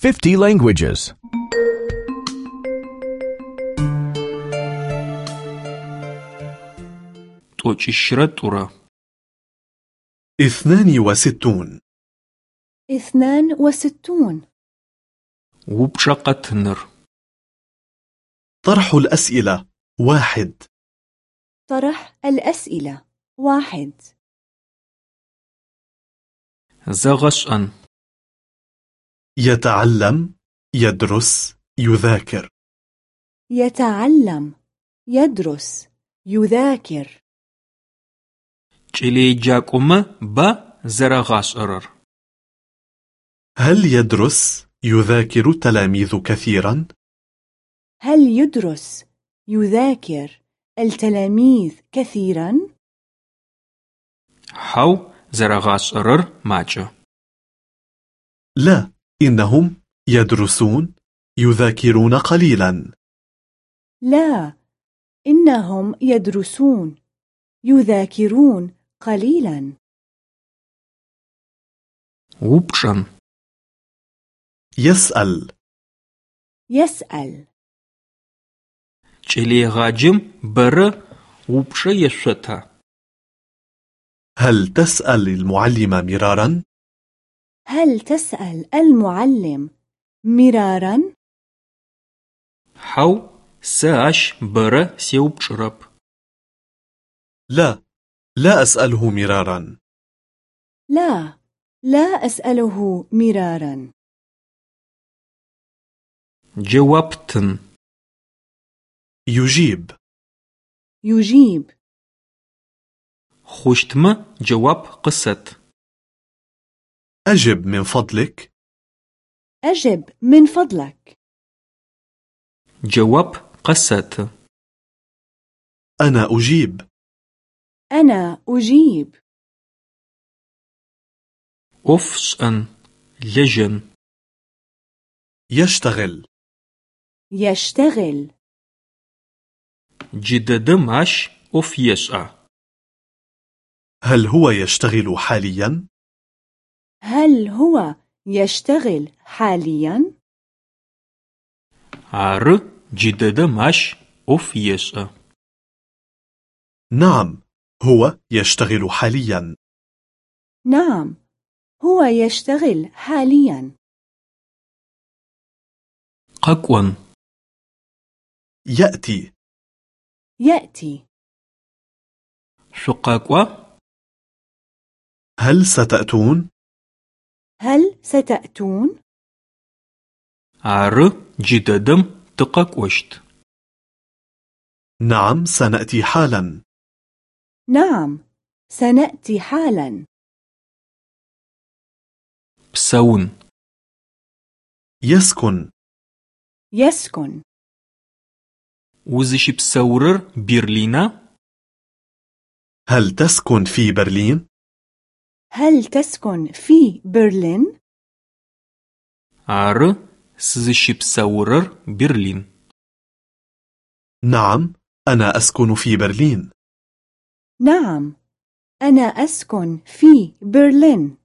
50 languages. 62 62 وبشقتنر طرح الأسئلة. واحد. طرح الأسئلة. واحد. زغشأن يتعلم يدرس يذاكر. يتعلم يدرس يذاكر. چليجاكوما با زرغاشرر هل يدرس يذاكر تلاميذ كثيرا؟ هل يدرس يذاكر التلاميذ كثيرا؟ هاو زرغاشرر ماجو لا إنهم يدرسون يذاكرون قليلا. لا إنهم يدرسون يذاكرون قليلا. وبشم يسأل. يسأل. چليغاجم بر غبش يشتا هل تسأل المعلم مرارا؟ هل تسأل المعلم مرارا؟ حو ساش برا سيوب شرب لا لا أسأله مرارا. لا لا أسأله مرارا. جوابتن. يجيب. يجيب. خشتما جواب قصت. أجب من فضلك. أجب من فضلك. جواب قصة. أنا أجيب. أنا أجيب. أن لجن. يشتغل. يشتغل. جددماش أوف يسأ هل هو يشتغل حالياً؟ هل هو يشتغل حاليا؟ ار جدد ماش أوفيس نعم هو يشتغل حاليا نعم هو يشتغل حاليا قكون يأتي يأتي شقاكوا هل ستأتون؟ هل ستأتون؟ عر جددم تقاكوشت نعم سنأتي حالا نعم سنأتي حالا بسون يسكن يسكن وزش بسورر برلينا؟ هل تسكن في برلين؟ هل تسكن في برلين؟ Ары, сызыщыпсэурэр Берлин. نعم أنا أسكن في برلين نعم أنا أسكن في برلين